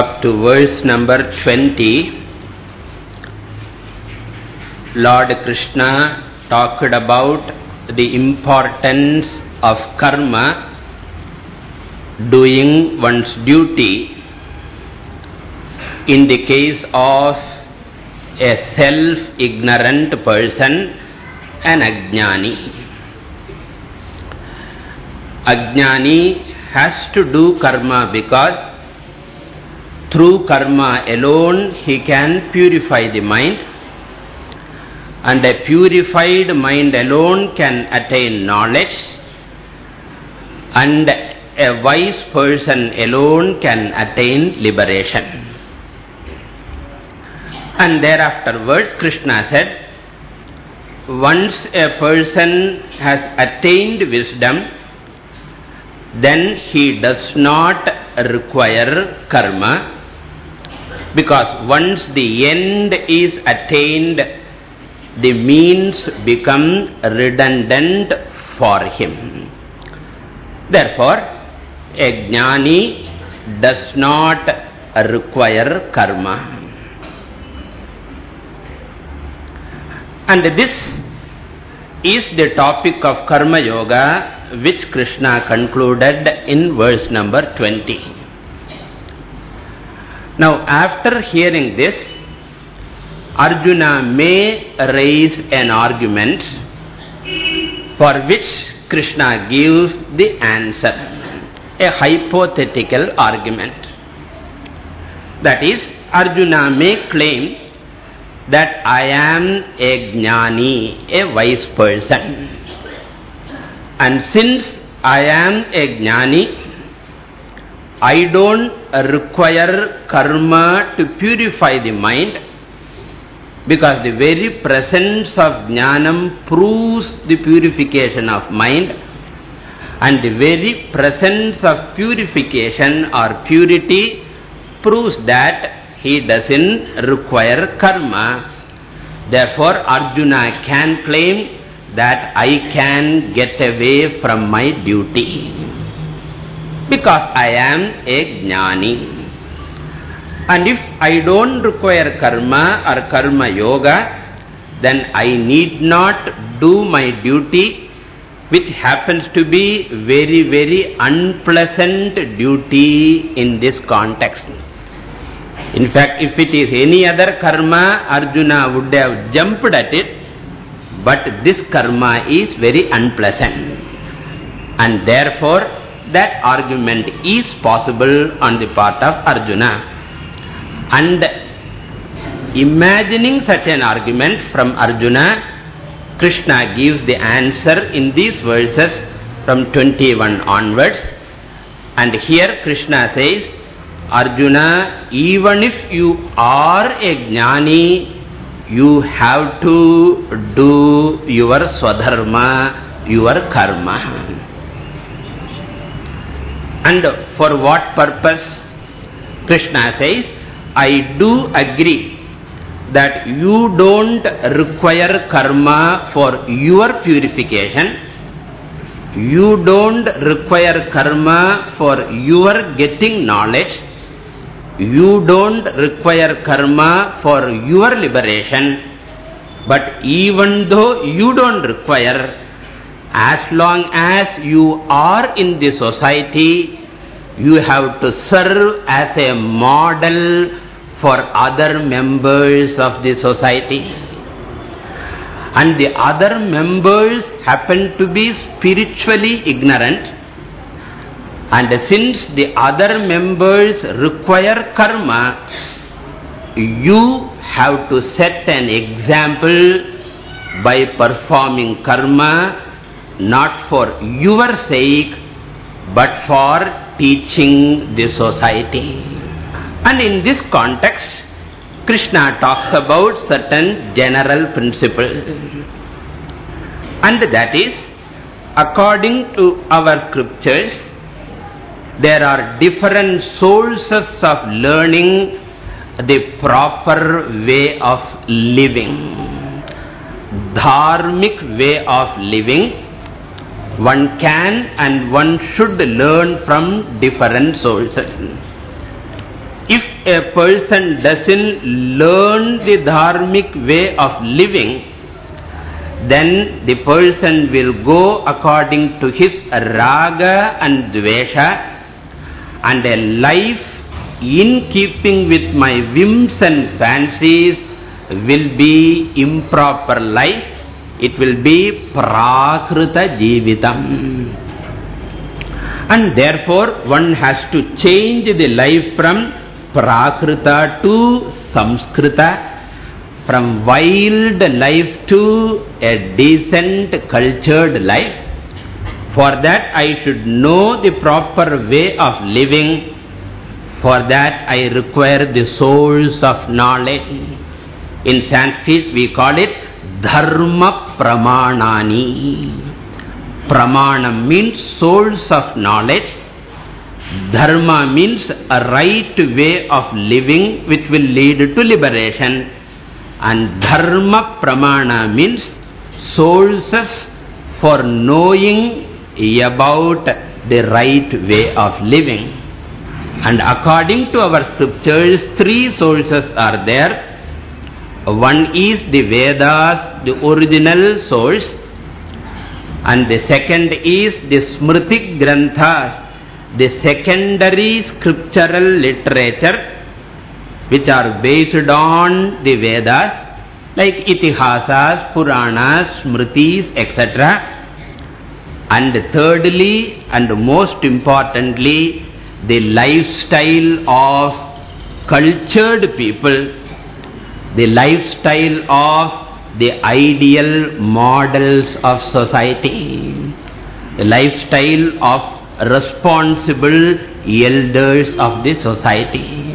up to verse number 20, Lord Krishna talked about the importance of karma, doing one's duty in the case of a self-ignorant person, an ajnani. Ajnani has to do karma because through karma alone he can purify the mind. And a purified mind alone can attain knowledge. And a wise person alone can attain liberation. And thereafterwards Krishna said, once a person has attained wisdom, then he does not require karma because once the end is attained, the means become redundant for him. Therefore, a jnani does not require karma. And this is the topic of Karma Yoga which Krishna concluded in verse number 20. Now, after hearing this, Arjuna may raise an argument for which Krishna gives the answer, a hypothetical argument. That is, Arjuna may claim that I am a jnani, a wise person. And since I am a jnani, I don't require karma to purify the mind because the very presence of jnanam proves the purification of mind and the very presence of purification or purity proves that he doesn't require karma. Therefore, Arjuna can claim that I can get away from my duty because I am a jnani. And if I don't require karma or karma yoga, then I need not do my duty which happens to be very, very unpleasant duty in this context. In fact, if it is any other karma, Arjuna would have jumped at it, but this karma is very unpleasant. And therefore, that argument is possible on the part of Arjuna. And imagining such an argument from Arjuna, Krishna gives the answer in these verses from 21 onwards. And here Krishna says, Arjuna, even if you are a jnani, you have to do your swadharma, your karma. And for what purpose? Krishna says, I do agree that you don't require karma for your purification. You don't require karma for your getting knowledge. You don't require karma for your liberation. But even though you don't require, as long as you are in the society, you have to serve as a model for other members of the society. And the other members happen to be spiritually ignorant. And since the other members require karma, you have to set an example by performing karma not for your sake, but for teaching the society. And in this context, Krishna talks about certain general principles. And that is, according to our scriptures, there are different sources of learning the proper way of living. Dharmic way of living one can and one should learn from different sources. if a person doesn't learn the dharmic way of living, then the person will go according to his raga and dvesha and a life in keeping with my whims and fancies will be improper life. It will be prakrita jivitam. And therefore one has to change the life from prakrita to samskrita from wild life to a decent cultured life. For that I should know the proper way of living. For that I require the source of knowledge. In Sanskrit we call it dharma pramanani. Pramana means source of knowledge. Dharma means a right way of living which will lead to liberation. And dharma pramana means sources for knowing about the right way of living. And according to our scriptures, three sources are there. One is the Vedas, the original source. And the second is the Smriti Granthas, the secondary scriptural literature which are based on the Vedas, like Itihasas, Puranas, Smritis, etc. And thirdly, and most importantly, the lifestyle of cultured people, the lifestyle of the ideal models of society, the lifestyle of responsible elders of the society.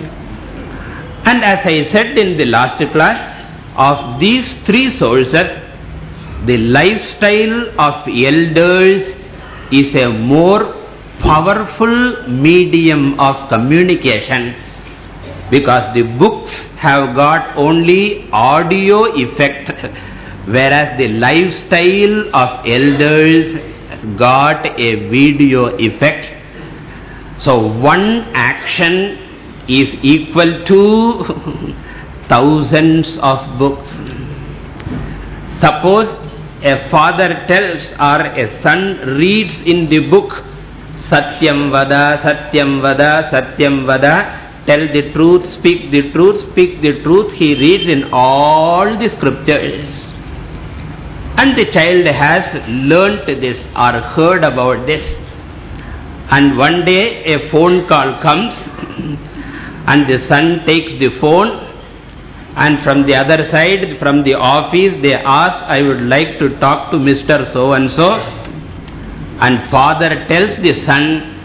And as I said in the last class, of these three sources, the lifestyle of elders is a more powerful medium of communication because the books have got only audio effect whereas the lifestyle of elders got a video effect. So one action is equal to thousands of books. Suppose a father tells or a son reads in the book Satyam Vada, Satyam Vada, Satyam Vada, tell the truth, speak the truth, speak the truth. He reads in all the scriptures. And the child has learnt this or heard about this. And one day a phone call comes and the son takes the phone and from the other side, from the office, they ask, I would like to talk to Mr. So-and-so. And father tells the son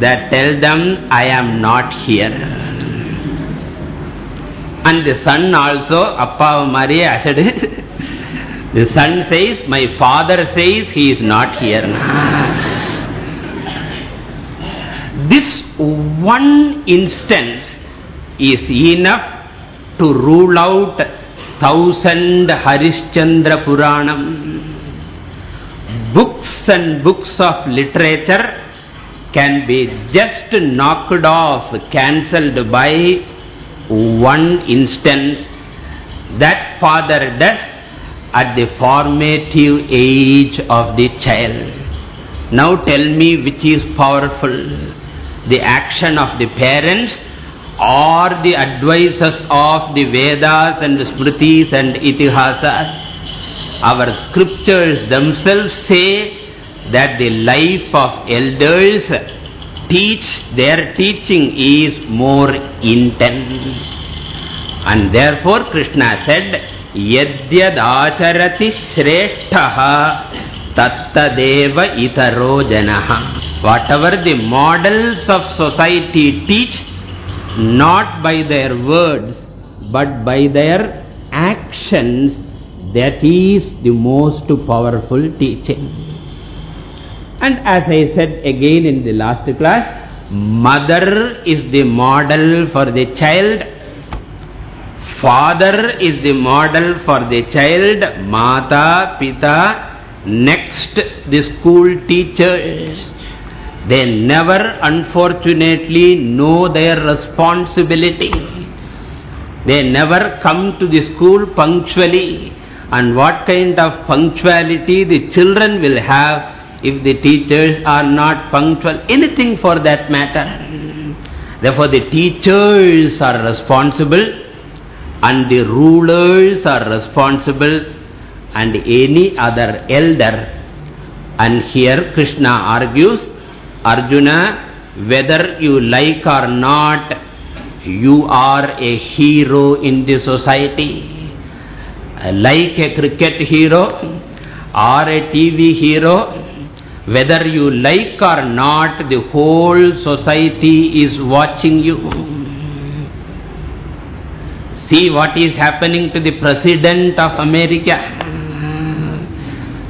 that tell them, I am not here. And the son also, Appa Maria said, the son says, my father says he is not here. this one instance is enough to rule out thousand Harishchandra Puranam. Books and books of literature can be just knocked off, cancelled by one instance that father does at the formative age of the child. Now tell me which is powerful, the action of the parents or the advices of the Vedas and the Smritis and Itihasas. Our scriptures themselves say that the life of elders teach, their teaching is more intense. And therefore Krishna said, Yadyad acharati shreshtaha tattadeva itaro janaha. Whatever the models of society teach, not by their words, but by their actions, that is the most powerful teaching. And as I said again in the last class, mother is the model for the child, father is the model for the child, mata, pita, next the school teachers, They never, unfortunately, know their responsibility. They never come to the school punctually. And what kind of punctuality the children will have if the teachers are not punctual, anything for that matter. Therefore, the teachers are responsible and the rulers are responsible and any other elder. And here Krishna argues, Arjuna, whether you like or not, you are a hero in the society. Like a cricket hero or a TV hero, whether you like or not, the whole society is watching you. See what is happening to the President of America.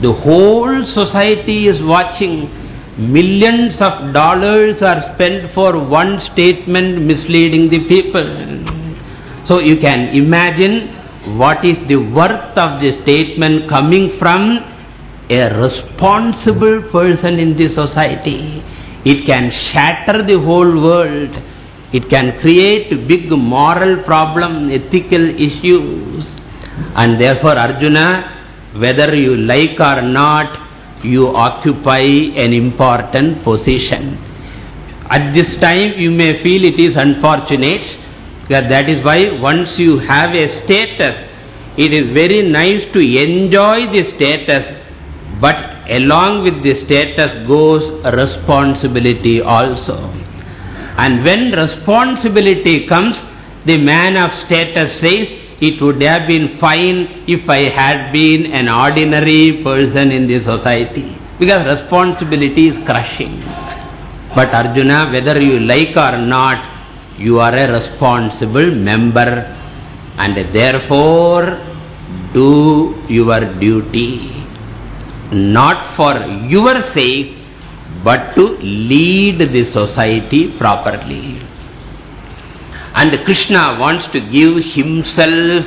The whole society is watching. Millions of dollars are spent for one statement misleading the people. So you can imagine what is the worth of the statement coming from a responsible person in the society. It can shatter the whole world. It can create big moral problem, ethical issues. And therefore Arjuna, whether you like or not, you occupy an important position. At this time you may feel it is unfortunate. That is why once you have a status, it is very nice to enjoy the status but along with the status goes responsibility also. And when responsibility comes, the man of status says, it would have been fine if I had been an ordinary person in the society. Because responsibility is crushing. But Arjuna, whether you like or not, you are a responsible member. And therefore, do your duty not for your sake, but to lead the society properly. And Krishna wants to give himself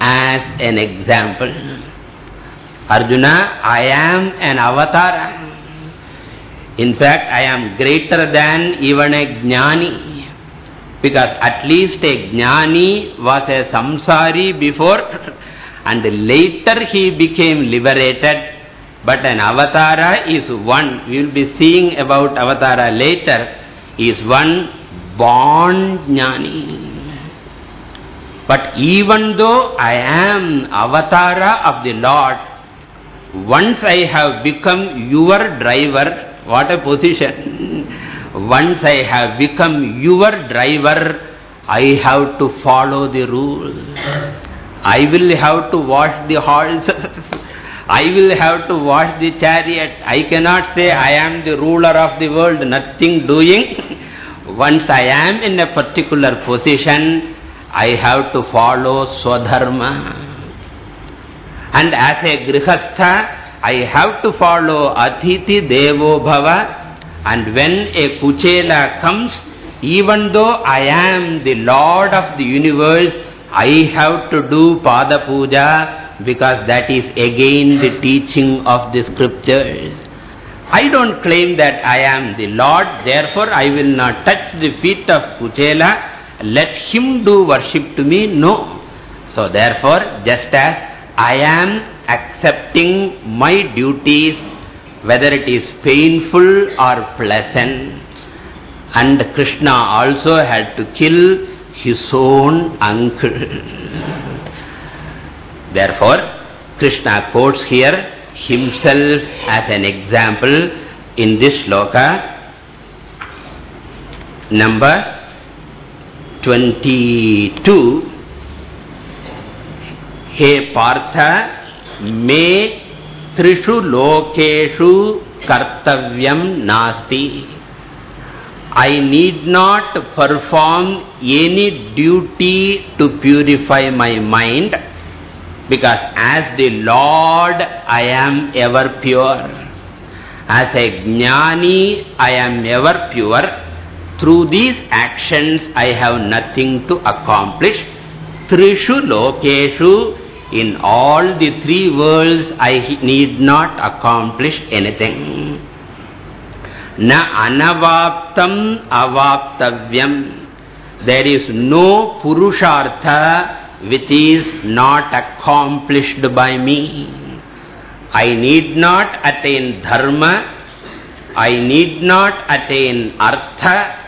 as an example. Arjuna, I am an avatar. In fact, I am greater than even a jnani. Because at least a jnani was a samsari before and later he became liberated but an avatara is one, we will be seeing about avatara later, is one born jnani. But even though I am avatara of the Lord, once I have become your driver, what a position. once I have become your driver, I have to follow the rules. I will have to wash the horse. I will have to wash the chariot. I cannot say I am the ruler of the world, nothing doing. Once I am in a particular position, I have to follow Swadharma. And as a Grihastha, I have to follow Atithi Devo Bhava. And when a Kuchela comes, even though I am the Lord of the universe, I have to do Pada Puja because that is again the teaching of the scriptures. I don't claim that I am the Lord, therefore I will not touch the feet of Kuchela, let him do worship to me, no. So therefore, just as I am accepting my duties, whether it is painful or pleasant, and Krishna also had to kill his own uncle. Therefore, Krishna quotes here himself as an example in this shloka number 22. He Partha, me trishu lokeshu kartavyam nasti. I need not perform any duty to purify my mind because as the Lord, I am ever pure. As a jnani, I am ever pure. Through these actions, I have nothing to accomplish. Trishu lokeshu, in all the three worlds, I need not accomplish anything. Na anavaptam avaptavyam. There is no purushartha which is not accomplished by me. I need not attain dharma. I need not attain artha.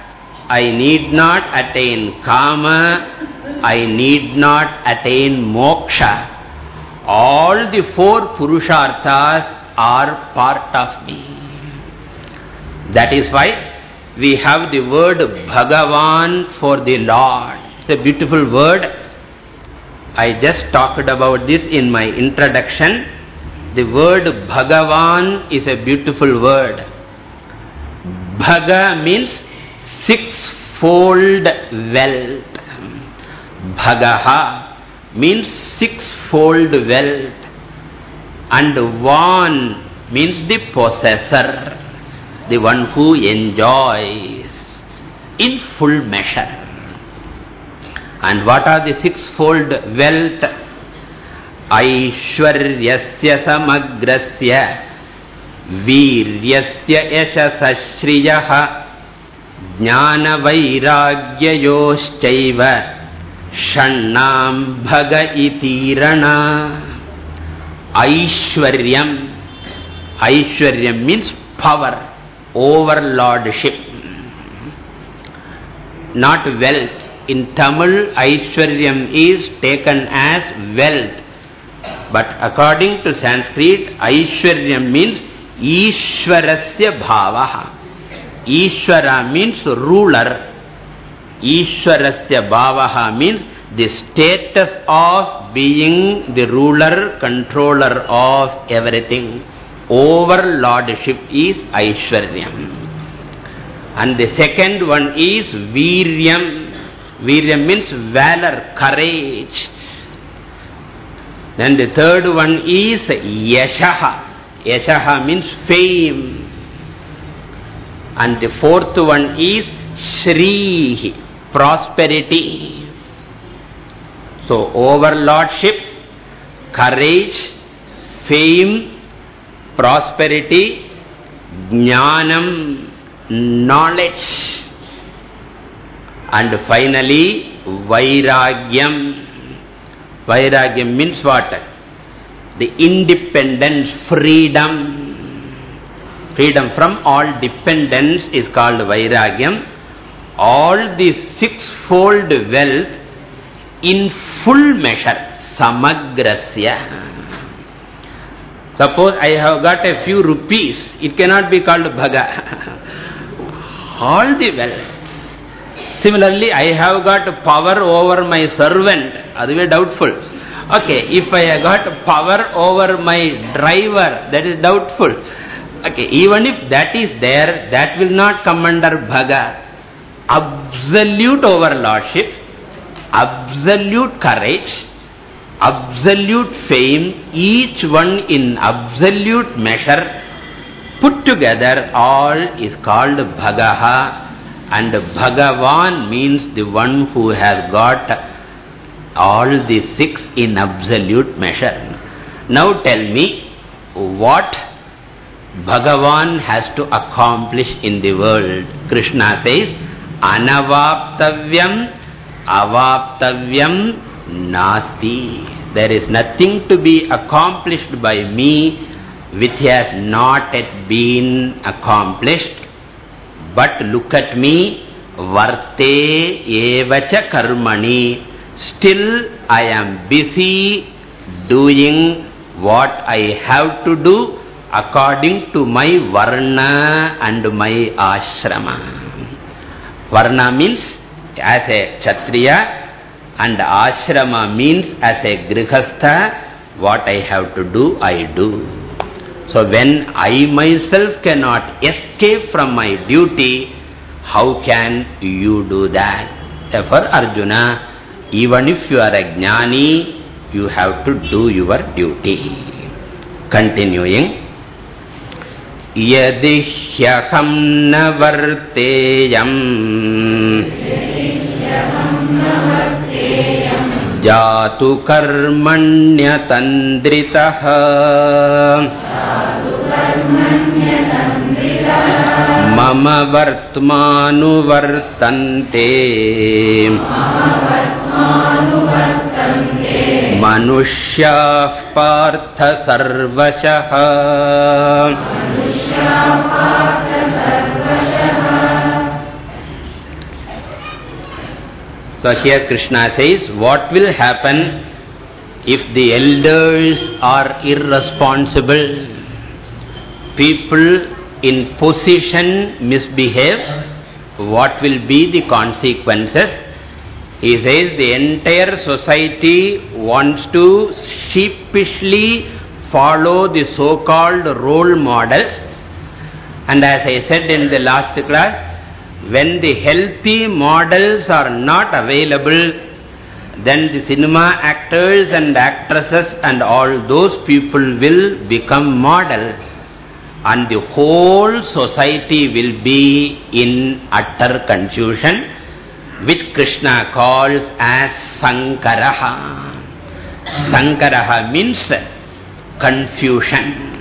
I need not attain kama, I need not attain moksha. All the four purusharthas are part of me. That is why we have the word Bhagavan for the Lord. It's a beautiful word. I just talked about this in my introduction. The word Bhagavan is a beautiful word. Bhaga means six-fold wealth. Bhagaha means six-fold wealth. And Van means the possessor, the one who enjoys in full measure. And what are the six-fold wealth? Aishwaryasya samagrasya Viryasya yashasashriyaha ज्ञानवैराग्ययोश्चैव षण्णाम् भग इतीरणा Aishwaryam. Aishwaryam means power, overlordship. Not wealth. in Tamil, Aishwaryam is taken as wealth. But according to Sanskrit, Aishwaryam means Ishwarasya bhavaha. Ishvara means ruler. Ishwarasya bhavaha means the status of being the ruler, controller of everything. Overlordship is Aishwaryam. And the second one is Viryam. Viryam means valor, courage. Then the third one is Yashaha. Yashaha means fame. And the fourth one is Shri, prosperity. So, overlordship, courage, fame, prosperity, jnanam, knowledge. And finally, vairagyam. Vairagyam means what? The independence, freedom. Freedom from all dependence is called Vairagyam. All the sixfold wealth in full measure, Samagrasya. Suppose I have got a few rupees, it cannot be called Bhaga. all the wealth. Similarly, I have got power over my servant, that is doubtful. Okay, if I have got power over my driver, that is doubtful. Okay, even if that is there, that will not come under bhaga. Absolute overlordship, absolute courage, absolute fame, each one in absolute measure, put together, all is called bhagaha. And Bhagavan means the one who has got all the six in absolute measure. Now tell me, what Bhagavan has to accomplish in the world. Krishna says, Anavaptavyam, Avaptavyam, Nasti. There is nothing to be accomplished by me which has not yet been accomplished. But look at me, Varte evacha karmani. Still I am busy doing what I have to do according to my varna and my ashrama. Varna means as a kshatriya and ashrama means as a grihastha, what I have to do, I do. So when I myself cannot escape from my duty, how can you do that? Therefore Arjuna, even if you are a jnani, you have to do your duty. Continuing. यदि ह्यहम् न वर्तेयम् जातु कर्मण्यतन्द्रितः। मम वर्त्मानुवर्तन्ते। मनुष्याः पार्थ सर्वशः So here Krishna says, what will happen if the elders are irresponsible, people in position misbehave, what will be the consequences? He says the entire society wants to sheepishly follow the so-called role models. And as I said in the last class, when the healthy models are not available, then the cinema actors and actresses and all those people will become models and the whole society will be in utter confusion which Krishna calls as Sankaraha. Sankaraha means confusion.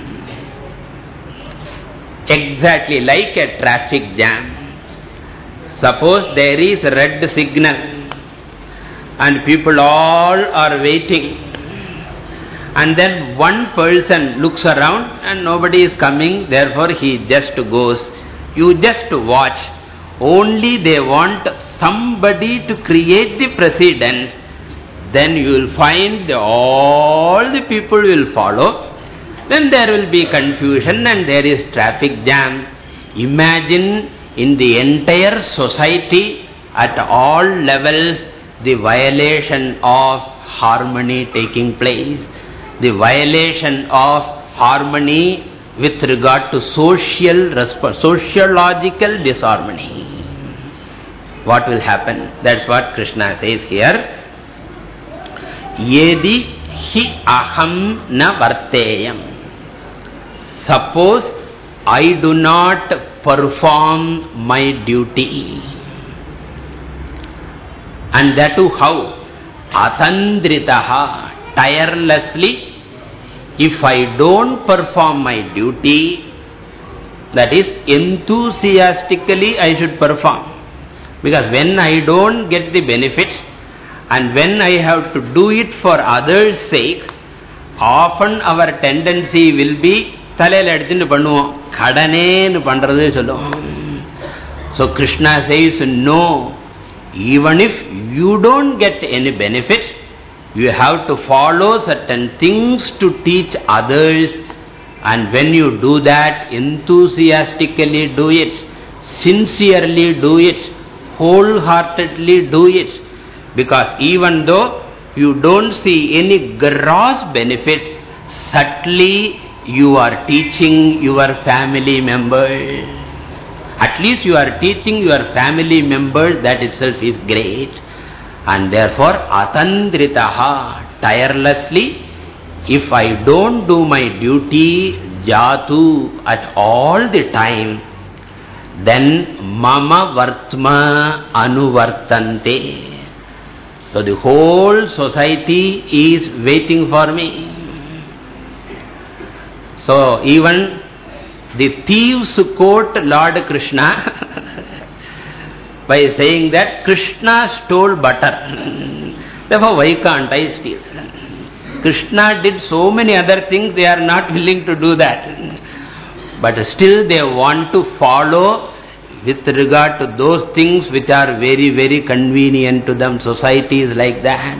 Exactly like a traffic jam. Suppose there is a red signal and people all are waiting and then one person looks around and nobody is coming, therefore he just goes. You just watch. Only they want somebody to create the precedence. Then you will find all the people will follow. Then there will be confusion and there is traffic jam. Imagine in the entire society at all levels the violation of harmony taking place the violation of harmony with regard to social, sociological disharmony. What will happen? That's what Krishna says here. Yedi hi aham na varteyam. Suppose I do not perform my duty. And that too how? Atandritaha tirelessly, if I don't perform my duty, that is enthusiastically I should perform. Because when I don't get the benefits and when I have to do it for others' sake, often our tendency will be தலையில் எடுத்துட்டு பண்ணுவோம் கடனேன்னு பண்றது சொல்லுவோம் So Krishna says, no, even if you don't get any benefit, you have to follow certain things to teach others. And when you do that, enthusiastically do it, sincerely do it, wholeheartedly do it. Because even though you don't see any gross benefit, subtly you are teaching your family members. At least you are teaching your family members, that itself is great. And therefore, atandritaha, tirelessly, if I don't do my duty, jatu, at all the time, then mama vartma anuvartante. So the whole society is waiting for me. So even the thieves quote Lord Krishna by saying that Krishna stole butter. Therefore, why can't I steal? Krishna did so many other things, they are not willing to do that. But still they want to follow with regard to those things which are very, very convenient to them. Society is like that.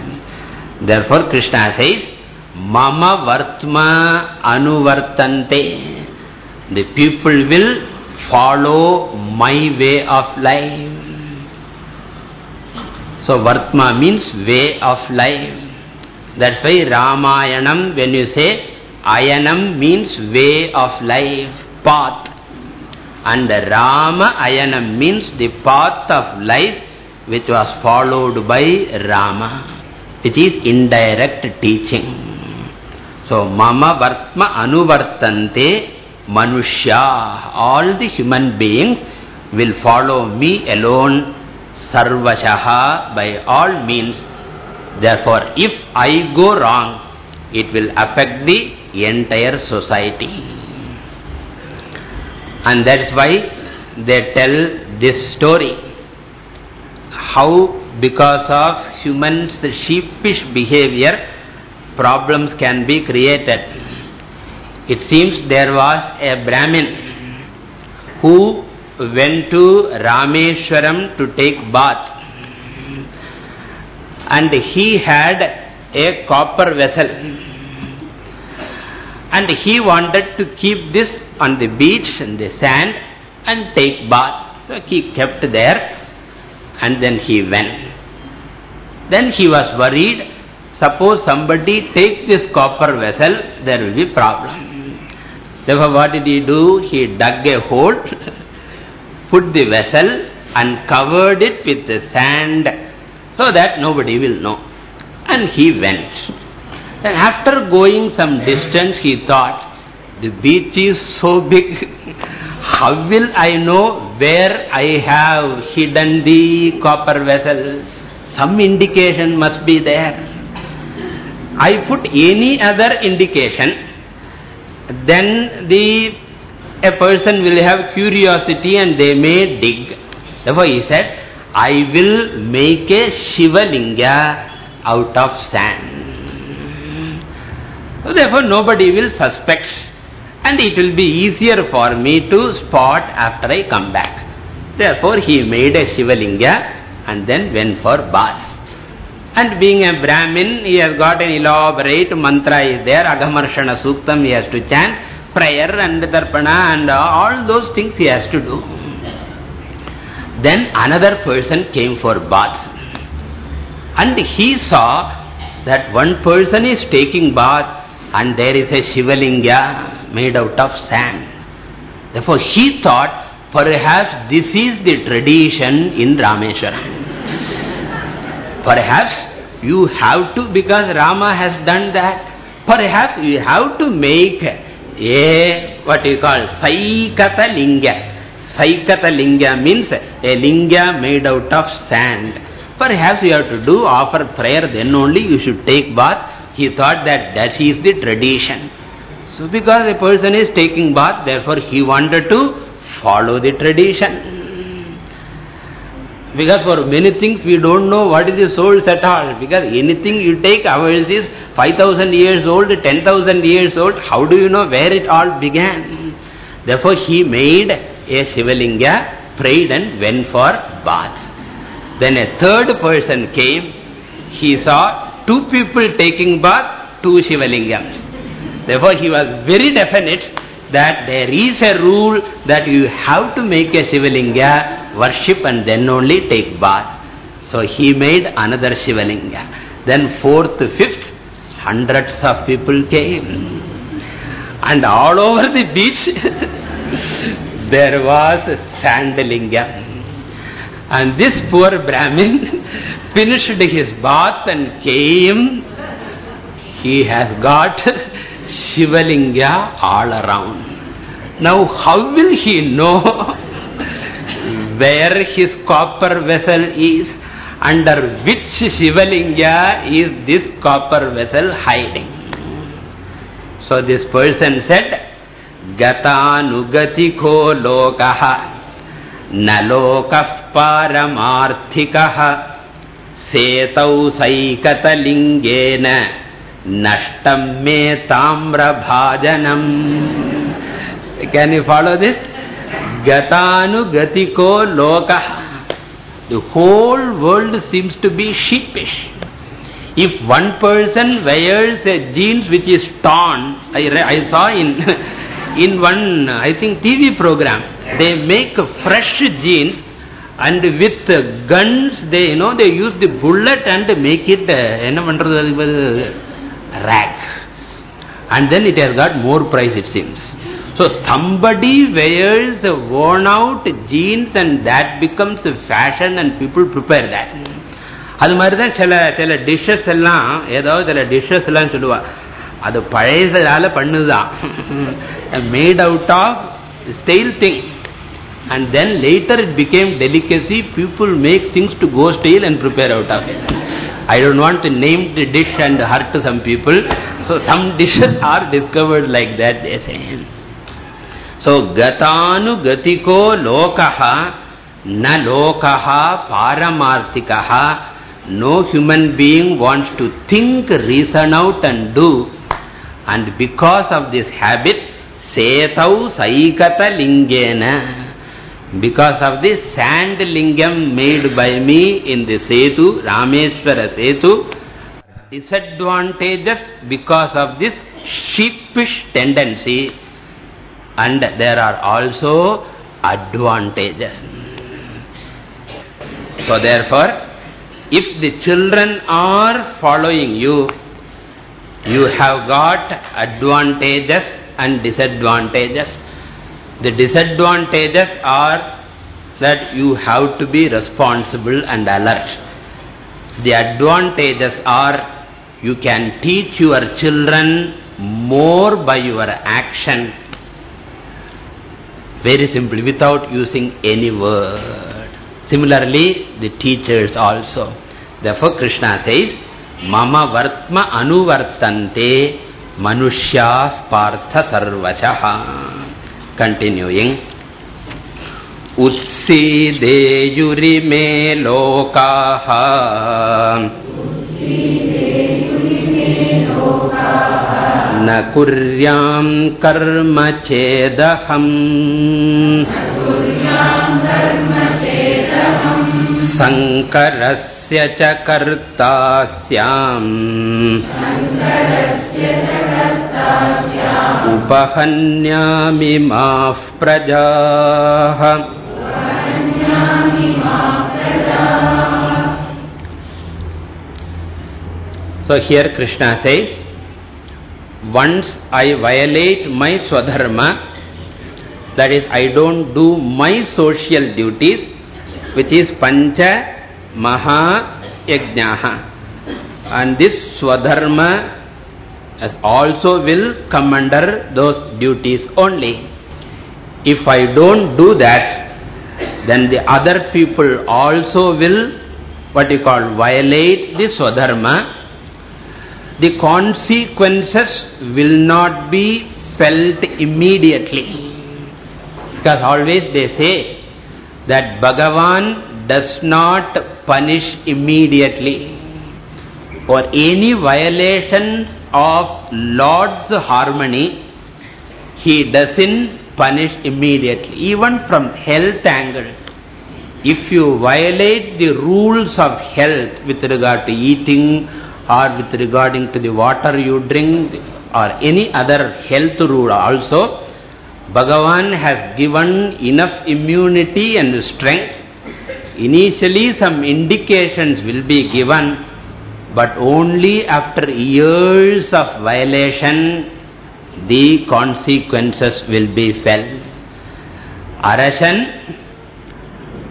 Therefore, Krishna says, Mama Vartma Anuvartante. The people will follow my way of life. So Vartma means way of life. That's why Ramayanam, when you say Ayanam means way of life, path. And Rama Ayanam means the path of life which was followed by Rama. It is indirect teaching. So Mama Vartma Anuvartante Manushya. All the human beings will follow me alone sarvashaha by all means. Therefore, if I go wrong, it will affect the entire society. And that's why they tell this story. How because of humans' sheepish behavior, problems can be created. It seems there was a Brahmin who went to Rameshwaram to take bath. And he had a copper vessel. And he wanted to keep this on the beach, in the sand, and take bath. So he kept there and then he went. Then he was worried, suppose somebody take this copper vessel, there will be problem. Therefore what did he do? He dug a hole, put the vessel and covered it with the sand so that nobody will know. And he went. Then after going some distance, he thought, the beach is so big, how will I know where I have hidden the copper vessel? Some indication must be there. I put any other indication, then the a person will have curiosity and they may dig. Therefore he said, I will make a Shivalinga out of sand. So therefore nobody will suspect and it will be easier for me to spot after I come back. Therefore, he made a Shivalinga and then went for bath. And being a Brahmin, he has got an elaborate mantra is there, Agamarshana Suktam he has to chant, prayer and Darpana and all those things he has to do. Then another person came for bath. And he saw that one person is taking bath and there is a Shivalinga made out of sand. Therefore, he thought perhaps this is the tradition in Rameshwaram. Perhaps you have to, because Rama has done that, perhaps you have to make a, what you call, Saikata Linga. Saikata Linga means a linga made out of sand. Perhaps you have to do, offer prayer, then only you should take bath. He thought that that is the tradition. So because a person is taking bath, therefore he wanted to follow the tradition. Because for many things we don't know what is the source at all. Because anything you take, ours is 5,000 years old, 10,000 years old. How do you know where it all began? Therefore he made a Shivalinga, prayed and went for bath. Then a third person came. He saw two people taking bath, two Shivalingams. Therefore, he was very definite that there is a rule that you have to make a Shivalinga, worship and then only take bath. So he made another Shivalinga. Then fourth, fifth, hundreds of people came. And all over the beach, there was a Sandalinga. And this poor Brahmin finished his bath and came. He has got Shivalinga all around. Now how will he know where his copper vessel is, under which Shivalinga is this copper vessel hiding? So this person said, Gatanugatiko lokaha nalokah paramarthikaha setau saikatalingena Nashtam me tamra bhajanam. Can you follow this? Gatanu gatiko loka. The whole world seems to be sheepish. If one person wears a jeans which is torn, I, I saw in, in one, I think, TV program, they make fresh jeans and with guns, they, you know, they use the bullet and make it, uh, rack. And then it has got more price it seems. So somebody wears worn out jeans and that becomes a fashion and people prepare that. அது மாதிரி தான் சில சில dishes எல்லாம் ஏதாவது சில dishes எல்லாம் சொல்லுவா அது பழையதால பண்ணுதான் made out of style thing and then later it became delicacy people make things to go stale and prepare out of it I don't want to name the dish and hurt some people. So some dishes are discovered like that, they say. So, gatanu gatiko lokaha na lokaha paramartikaha no human being wants to think, reason out and do. And because of this habit, setau saikata lingena. Because of this sand lingam made by me in the Setu, Rameshwara Setu, disadvantages because of this sheepish tendency and there are also advantages. So therefore, if the children are following you, you have got advantages and disadvantages. The disadvantages are that you have to be responsible and alert. The advantages are you can teach your children more by your action. Very simply, without using any word. Similarly, the teachers also. Therefore, Krishna says, Mama Vartma Anuvartante Manushya Partha Sarvachaha. Continuing. Utsideyuri me lokaha न कुर्याम् कर्म चेदहम्। शङ्करस्य च कर्ता स्याम्। उपहन्यामि माः प्रजाः। So here Krishna says, once I violate my swadharma, that is, I don't do my social duties, which is Pancha Maha Yajnaha. And this Swadharma also will come under those duties only. If I don't do that, then the other people also will, what you call, violate the Swadharma. The consequences will not be felt immediately. Because always they say, that Bhagavan does not punish immediately. For any violation of Lord's harmony, He doesn't punish immediately. Even from health angle, if you violate the rules of health with regard to eating or with regarding to the water you drink or any other health rule also, Bhagavan has given enough immunity and strength. Initially some indications will be given, but only after years of violation the consequences will be felt. Arashan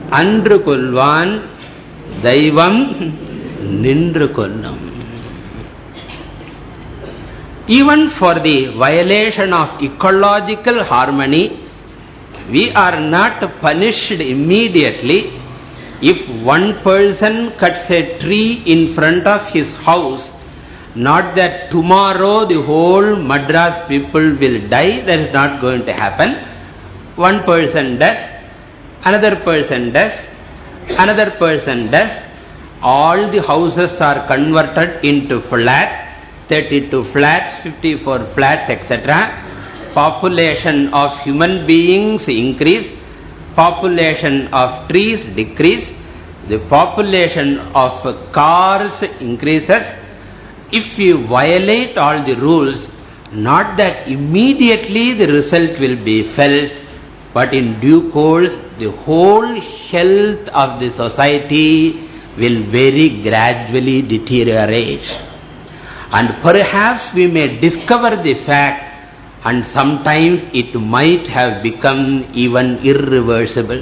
Andru Kulvan Daivam Kullum. Even for the violation of ecological harmony, we are not punished immediately. If one person cuts a tree in front of his house, not that tomorrow the whole Madras people will die, that is not going to happen. One person does, another person does, another person does. All the houses are converted into flats 32 flats, 54 flats, etc. Population of human beings increase, population of trees decrease, the population of cars increases. If you violate all the rules, not that immediately the result will be felt, but in due course the whole health of the society will very gradually deteriorate. And perhaps we may discover the fact and sometimes it might have become even irreversible.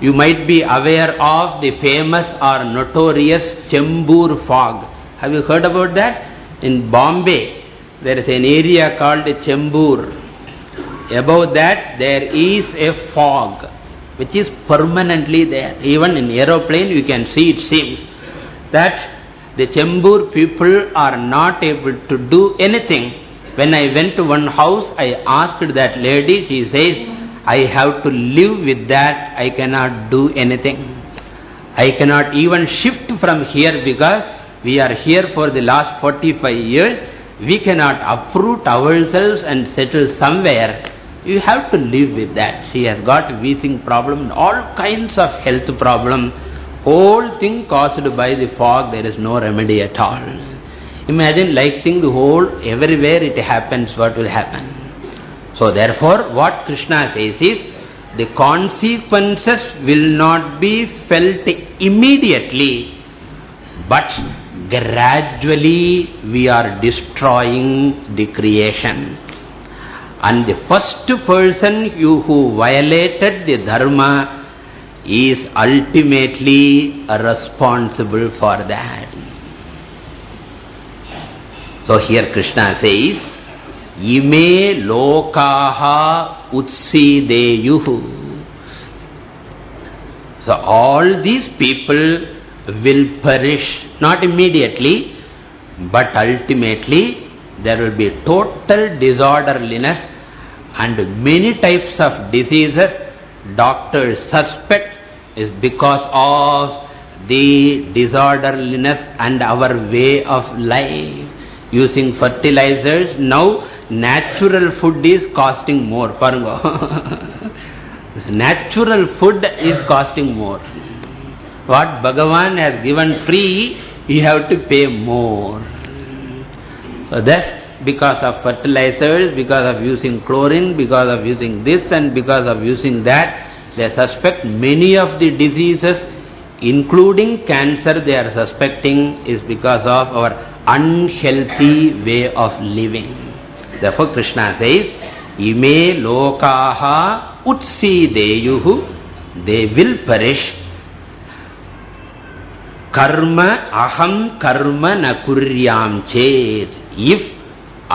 You might be aware of the famous or notorious Chembur fog. Have you heard about that? In Bombay, there is an area called Chembur. Above that, there is a fog, which is permanently there. Even in aeroplane, you can see it seems that the Chembur people are not able to do anything When I went to one house, I asked that lady, she says, I have to live with that, I cannot do anything. I cannot even shift from here because we are here for the last 45 years. We cannot uproot ourselves and settle somewhere. You have to live with that. She has got wheezing problem, all kinds of health problem. Whole thing caused by the fog, there is no remedy at all. Imagine like thing the whole, everywhere it happens, what will happen? So therefore, what Krishna says is, the consequences will not be felt immediately, but gradually we are destroying the creation. And the first person you who violated the dharma is ultimately responsible for that. So here Krishna says, Ime lokaha utsideyuhu. So all these people will perish, not immediately, but ultimately there will be total disorderliness and many types of diseases doctors suspect is because of the disorderliness and our way of life. Using fertilizers, now natural food is costing more. natural food is costing more. What Bhagavan has given free, you have to pay more. So that's because of fertilizers, because of using chlorine, because of using this and because of using that, they suspect many of the diseases, including cancer, they are suspecting is because of our unhealthy way of living. Therefore Krishna says, Ime lokaha utsi deyuhu, they will perish. Karma aham karma na kuryam chet. If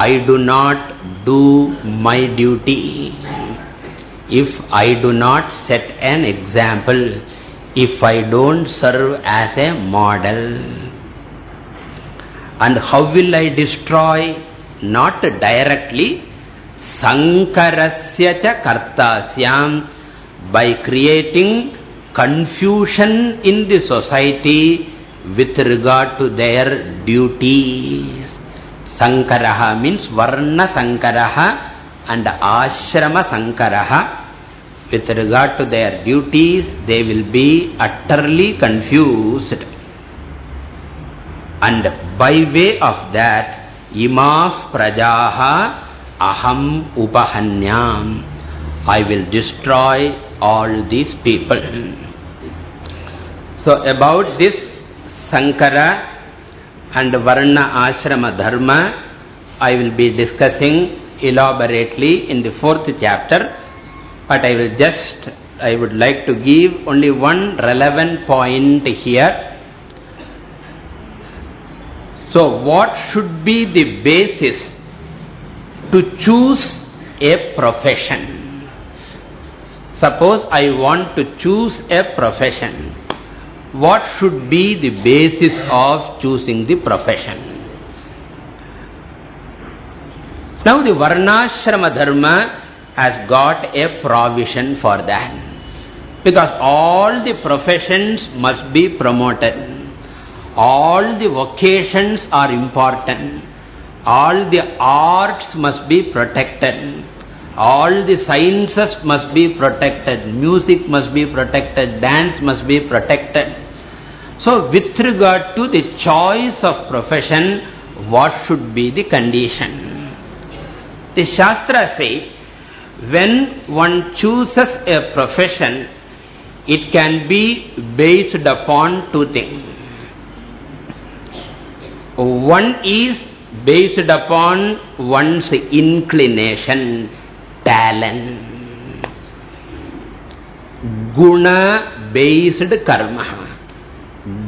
I do not do my duty, if I do not set an example, if I don't serve as a model, and how will I destroy? Not directly, sankarasya cha kartasyam, by creating confusion in the society with regard to their duties. Sankaraha means Varna Sankaraha and Ashrama Sankaraha. With regard to their duties, they will be utterly confused. And by way of that, Imaf prajaha aham upahanyam. I will destroy all these people. So about this Sankara and Varna Ashrama Dharma, I will be discussing elaborately in the fourth chapter. But I will just, I would like to give only one relevant point here. So what should be the basis to choose a profession? Suppose I want to choose a profession. What should be the basis of choosing the profession? Now the Varnashrama Dharma has got a provision for that. Because all the professions must be promoted. All the vocations are important. All the arts must be protected. All the sciences must be protected. Music must be protected. Dance must be protected. So, with regard to the choice of profession, what should be the condition? The Shastra says, when one chooses a profession, it can be based upon two things. One is based upon one's inclination, talent. Guna-based karma.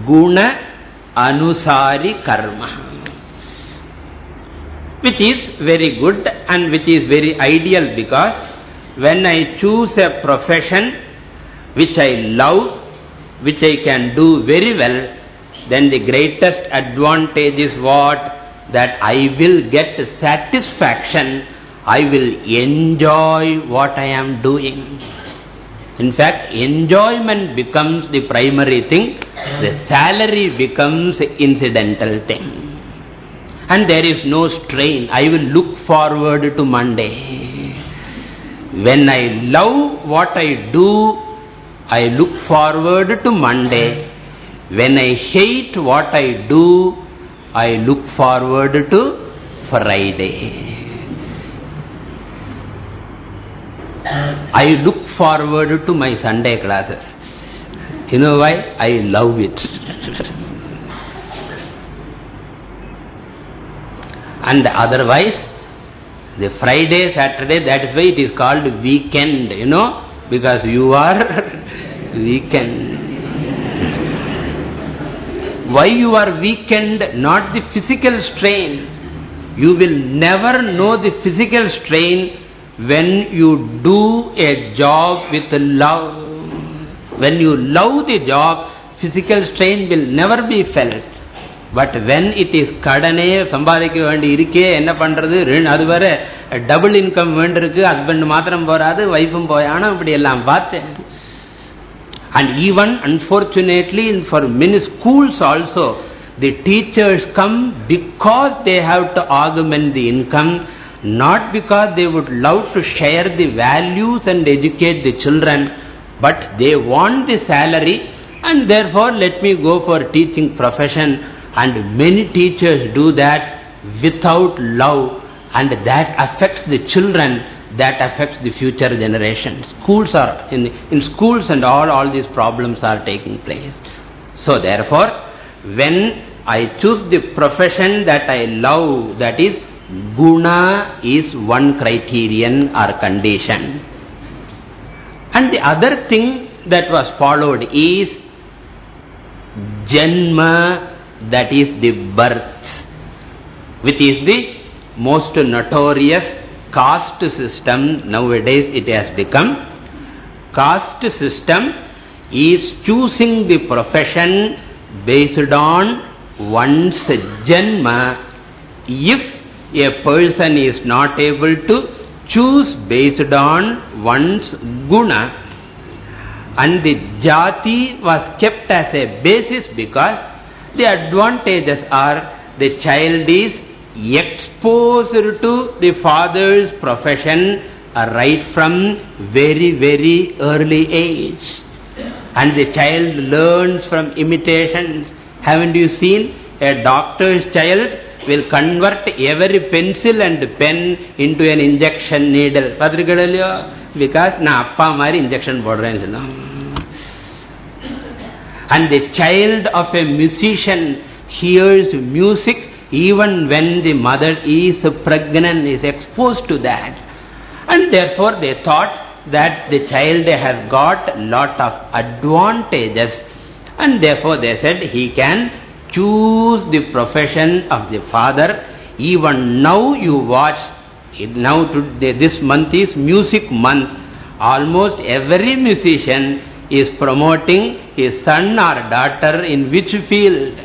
Guna-anusari karma. Which is very good and which is very ideal because when I choose a profession which I love, which I can do very well, then the greatest advantage is what? that I will get satisfaction, I will enjoy what I am doing. In fact, enjoyment becomes the primary thing, the salary becomes incidental thing. And there is no strain. I will look forward to Monday. When I love what I do, I look forward to Monday. When I hate what I do, I look forward to Friday. I look forward to my Sunday classes. You know why? I love it. and otherwise, the Friday, Saturday, that is why it is called weekend, you know, because you are weekend. Why you are weakened? Not the physical strain. You will never know the physical strain when you do a job with love, when you love the job, physical strain will never be felt. But when it is கடனே சம்பாதிக்க வேண்டி இருக்கே என்ன பண்றது? அது வேற. Double income வேண்டிருக்கு husband மாத்திரம் போறாது ஒய்ஃபும் போயானும் இப்படி எல்லாம் பார்த்தேன். And even unfortunately in for mini schools also the teachers come because they have to augment the income not because they would love to share the values and educate the children, but they want the salary and therefore let me go for teaching profession. And many teachers do that without love and that affects the children that affects the future generation. Schools are, in, in schools and all, all these problems are taking place. So therefore, when I choose the profession that I love, that is, guna is one criterion or condition. And the other thing that was followed is janma, that is the birth, which is the most notorious caste system, nowadays it has become, caste system is choosing the profession based on one's janma. If a person is not able to choose based on one's guna, and the jati was kept as a basis because the advantages are the child is exposed to the father's profession right from very, very early age. And the child learns from imitations. Haven't you seen? A doctor's child will convert every pencil and pen into an injection needle. Because na appa mari injection bodren. And the child of a musician hears music even when the mother is pregnant, is exposed to that. And therefore they thought that the child has got lot of advantages. And therefore they said he can choose the profession of the father. Even now you watch, now today, this month is music month. Almost every musician is promoting his son or daughter in which field?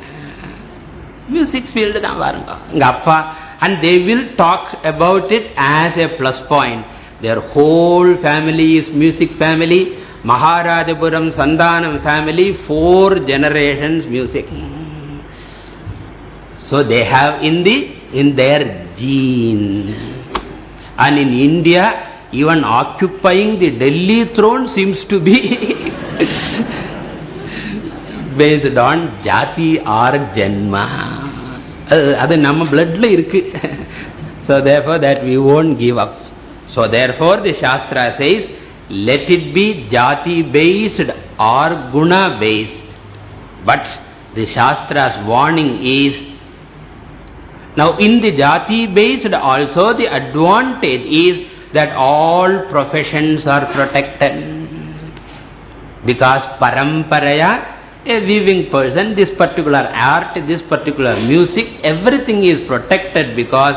Music field. And they will talk about it as a plus point. Their whole family is music family. Maharajapuram Santhanam family, four generations music. So they have in the in their gene. And in India, even occupying the Delhi throne seems to be based on jati or janma. அது நம்ம bloodல இருக்கு. So therefore that we won't give up. So therefore the Shastra says, let it be jati based or guna based. But the Shastra's warning is, now in the jati based also the advantage is that all professions are protected. Because paramparaya a weaving person, this particular art, this particular music, everything is protected because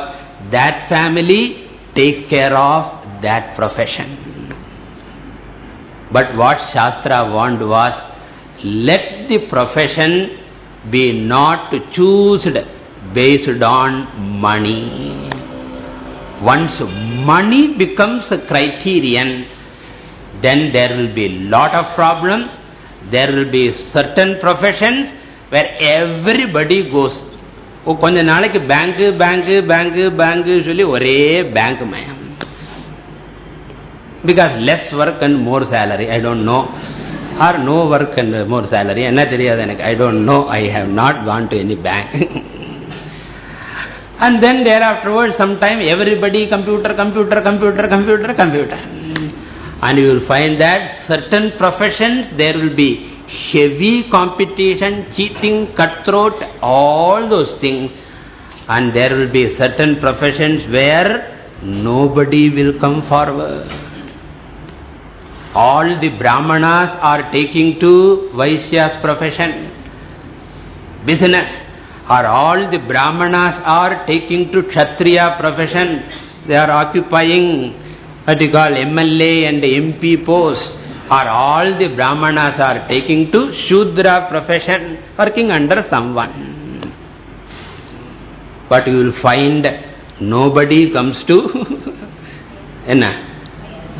that family takes care of that profession. But what Shastra warned was, let the profession be not choosed based on money. Once money becomes a criterion, then there will be a lot of problem. There will be certain professions where everybody goes. கொஞ்ச நாளைக்கு bank bank bank bank சொல்லி ஒரே bank மயம் because less work and more salary I don't know or no work and more salary என்ன தெரியாது எனக்கு I don't know I have not gone to any bank and then thereafterwards sometime everybody computer computer computer computer computer and you will find that certain professions there will be heavy competition, cheating, cutthroat, all those things. And there will be certain professions where nobody will come forward. All the brahmanas are taking to Vaishya's profession, business. Or all the brahmanas are taking to Kshatriya profession. They are occupying what you call MLA and MP post or all the Brahmanas are taking to Shudra profession, working under someone. But you will find nobody comes to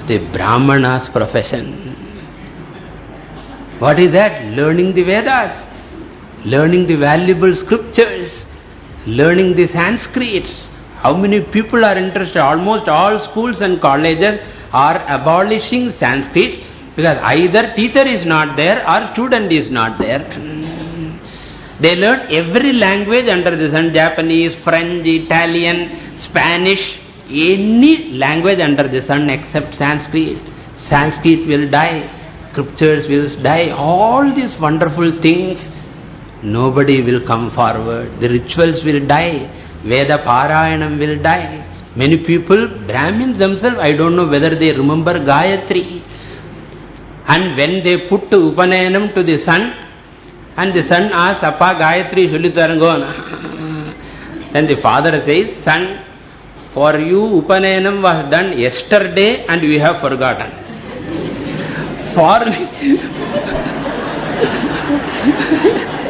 the Brahmanas profession. What is that? Learning the Vedas, learning the valuable scriptures, learning the Sanskrit, how many people are interested? Almost all schools and colleges are abolishing Sanskrit because either teacher is not there or student is not there. Mm-hmm. They learn every language under the sun, Japanese, French, Italian, Spanish, any language under the sun except Sanskrit. Sanskrit will die, scriptures will die, all these wonderful things, nobody will come forward. The rituals will die. Veda Parayanam will die. Many people, Brahmins themselves, I don't know whether they remember Gayatri. And when they put Upanayanam to the son, and the son asks, Appa Gayatri Shulitarangon. then the father says, son, for you Upanayanam was done yesterday and we have forgotten. for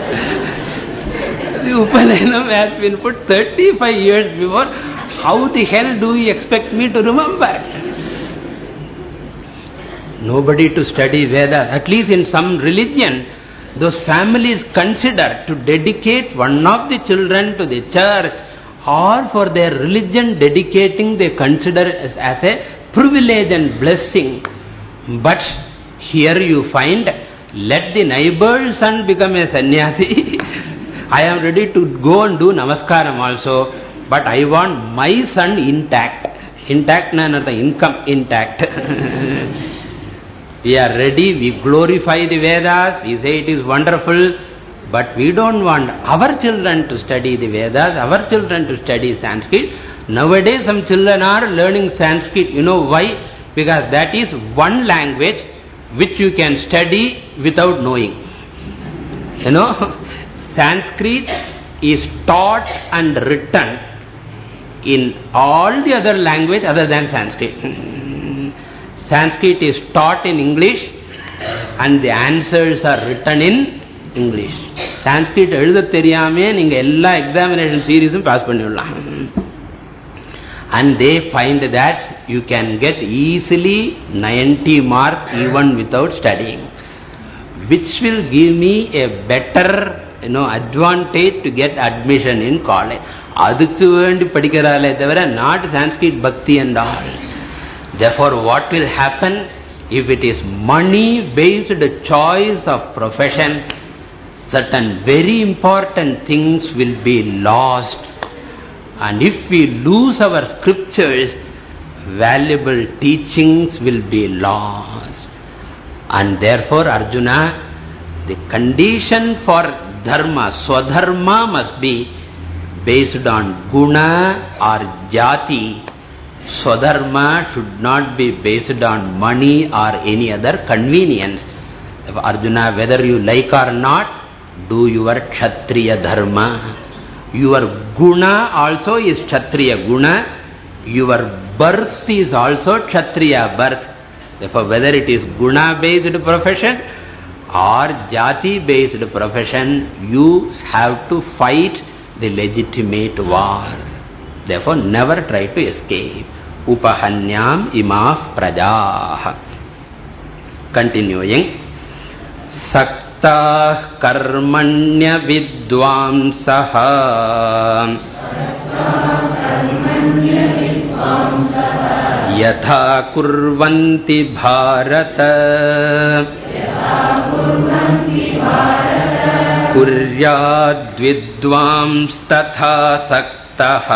the Upanayana has been put 35 years before. How the hell do you expect me to remember? Nobody to study Veda. At least in some religion, those families consider to dedicate one of the children to the church or for their religion dedicating they consider as, as a privilege and blessing. But here you find, let the neighbor's son become a sannyasi. I am ready to go and do namaskaram also, but I want my son intact. Intact na the income intact. we are ready, we glorify the Vedas, we say it is wonderful, but we don't want our children to study the Vedas, our children to study Sanskrit. Nowadays some children are learning Sanskrit. You know why? Because that is one language which you can study without knowing. You know, Sanskrit is taught and written in all the other language other than Sanskrit. Sanskrit is taught in English and the answers are written in English. Sanskrit எழுத தெரியாமே நீங்க எல்லா examination seriesum pass பண்ணிடலாம். And they find that you can get easily 90 marks even without studying. Which will give me a better you know, advantage to get admission in college. Adukku vendi padikarale were not Sanskrit bhakti and all. Therefore, what will happen if it is money-based choice of profession, certain very important things will be lost. And if we lose our scriptures, valuable teachings will be lost. And therefore, Arjuna, the condition for dharma, swadharma must be based on guna or jati. Swadharma should not be based on money or any other convenience. If Arjuna, whether you like or not, do your kshatriya dharma. Your guna also is kshatriya guna. Your birth is also kshatriya birth. Therefore, whether it is guna-based profession or jati-based profession, you have to fight the legitimate war. Therefore, never try to escape. Upahanyam imaf prajaha. Continuing. Sakta karmanya vidvamsaha. यथा कुर्वन्ति Bharat. कुर्याद्विद्वांस्तथा सक्तः।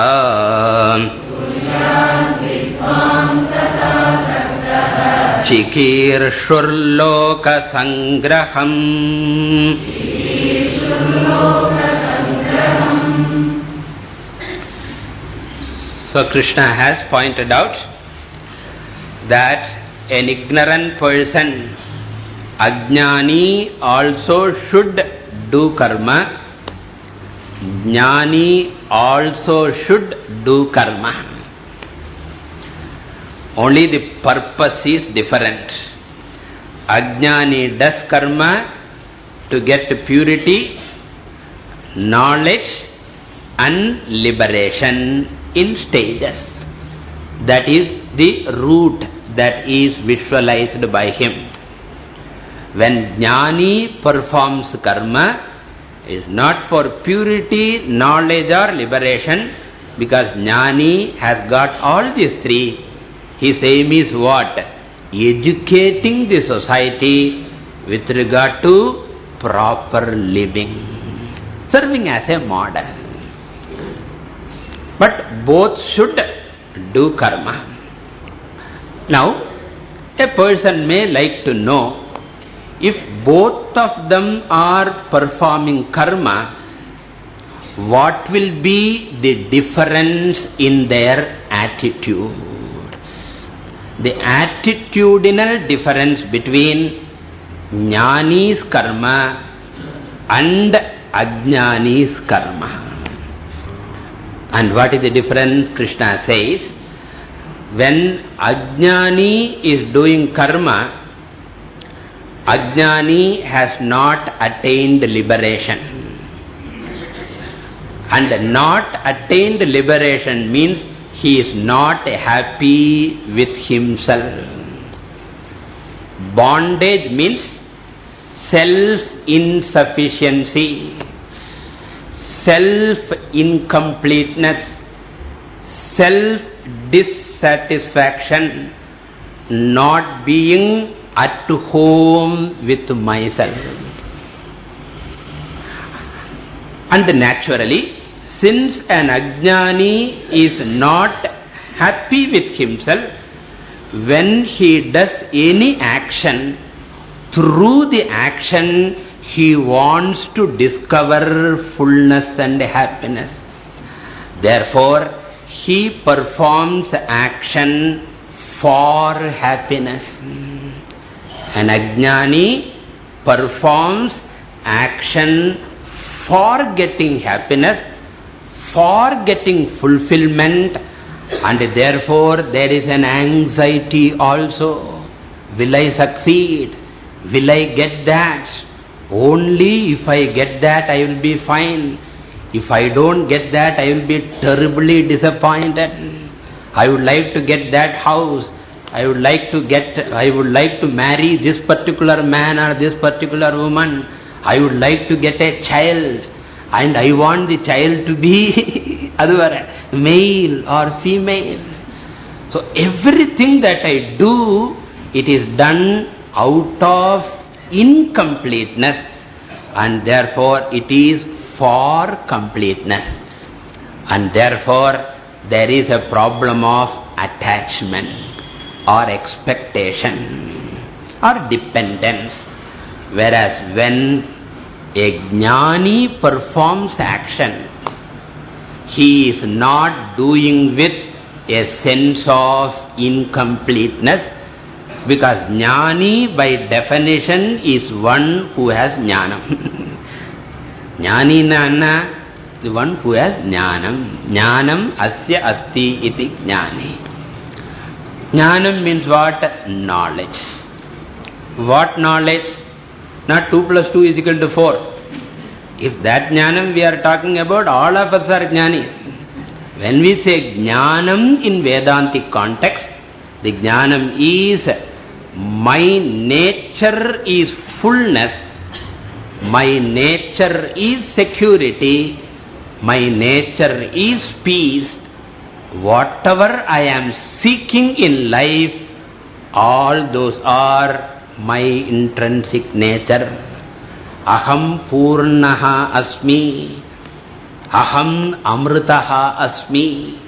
चिकीर्षुर्लोकसङ्ग्रहम्। So Krishna has pointed out that an ignorant person, Ajnani also should do karma. Jnani also should do karma. Only the purpose is different. Ajnani does karma to get purity, knowledge and liberation in stages. That is the root that is visualized by him. When Jnani performs karma, is not for purity, knowledge or liberation, because Jnani has got all these three. His aim is what? Educating the society with regard to proper living. Serving as a model. But both should do karma. Now, a person may like to know if both of them are performing karma, what will be the difference in their attitude? The attitudinal difference between Jnani's karma and Ajnani's karma. And what is the difference? Krishna says, when Ajnani is doing karma, Ajnani has not attained liberation. And not attained liberation means he is not happy with himself. Bondage means self-insufficiency self-incompleteness, self-dissatisfaction, not being at home with myself. And naturally, since an ajnani is not happy with himself, when he does any action, through the action he wants to discover fullness and happiness. Therefore, he performs action for happiness. An ajnani performs action for getting happiness, for getting fulfillment, and therefore there is an anxiety also. Will I succeed? Will I get that? Only if I get that, I will be fine. If I don't get that, I will be terribly disappointed. I would like to get that house. I would like to get, I would like to marry this particular man or this particular woman. I would like to get a child. And I want the child to be male or female. So everything that I do, it is done out of incompleteness and therefore it is for completeness. And therefore there is a problem of attachment or expectation or dependence. Whereas when a jnani performs action, he is not doing with a sense of incompleteness, because jnani by definition is one who has jnanam. jnani na anna, the one who has jnanam. Jnanam asya asti iti jnani. Jnanam means what? Knowledge. What knowledge? Not 2 plus 2 is equal to 4. If that jnanam we are talking about, all of us are jnanis. When we say jnanam in Vedantic context, the jnanam is my nature is fullness, my nature is security, my nature is peace. Whatever I am seeking in life, all those are my intrinsic nature. Aham purnaha asmi. Aham amritaha asmi.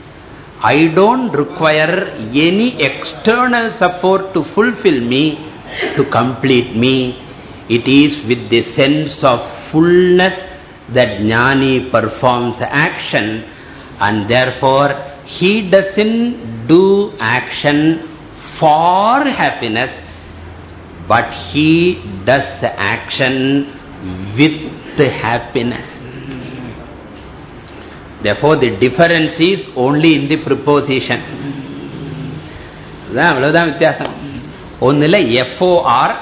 I don't require any external support to fulfill me, to complete me. It is with the sense of fullness that jnani performs action and therefore he doesn't do action for happiness but he does action with happiness. Therefore, the difference is only in the preposition. அவ்வளவுதான் வித்தியாசம் ஒன்னுல FOR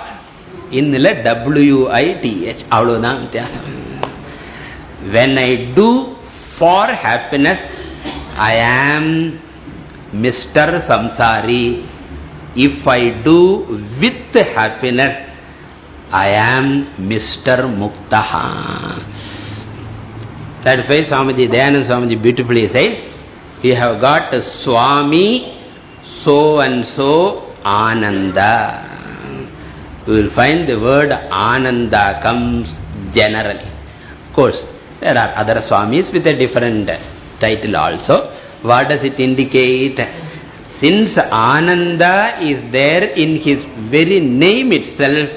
இன்னுல டபிள்யூஐடிஹெச் அவ்வளவுதான் வித்தியாசம் when I do for happiness I am Mr. Samsari if I do with happiness I am Mr. Muktaha That's why Swamiji, Dayanand Swamiji beautifully says, we have got Swami so and so Ananda. You will find the word Ananda comes generally. Of course, there are other Swamis with a different title also. What does it indicate? Since Ananda is there in his very name itself,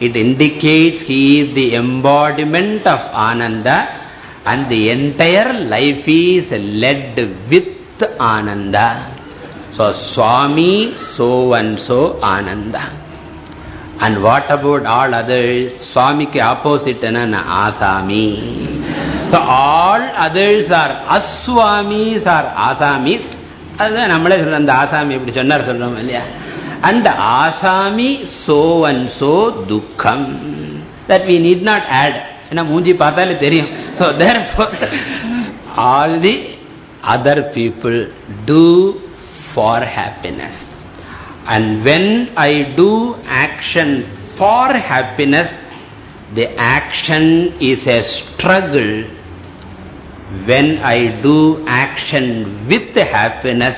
it indicates he is the embodiment of Ananda and the entire life is led with Ananda. So, Swami, so and so Ananda. And what about all others? Swami ke opposite na Asami. So, all others are Aswamis or Asamis. அதுதான் நம்மளே சொல்றோம் அந்த ஆசாமி இப்படி சொன்னார் சொல்றோம் இல்லையா அந்த ஆசாமி சோ அண்ட் சோ துக்கம் that we need not add ஏன்னா மூஞ்சி பார்த்தாலே தெரியும் so there all the other people two for happiness And when I do action for happiness, the action is a struggle. When I do action with happiness,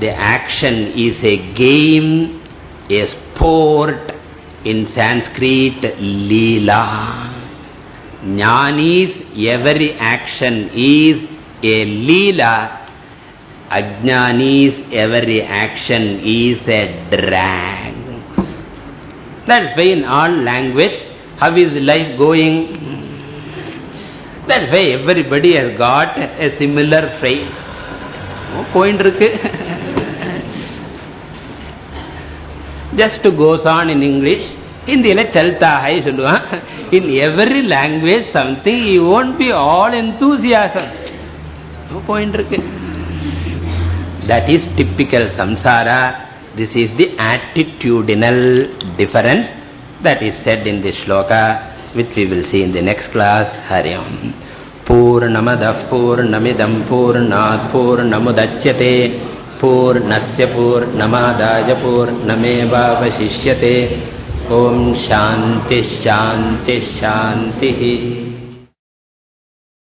the action is a game, a sport, in Sanskrit, Leela. Jnani's every action is a Leela Ajnani's every action is a drag. That's why in all language, how is life going? That's why everybody has got a similar phrase. Point இருக்கு just goes on in English. ஹிந்தியில சல்தா high சொல்லுவான் in every language something you won't be all enthusiasm. Point இருக்கு that is typical samsara. This is the attitudinal difference that is said in this shloka. which we will see in the next class. Hari Om. Purnamadah Purnamidam Purnat Purnamudachyate Purnasya Purnamadaya Purnameva Vasishyate Om Shanti Shanti Shanti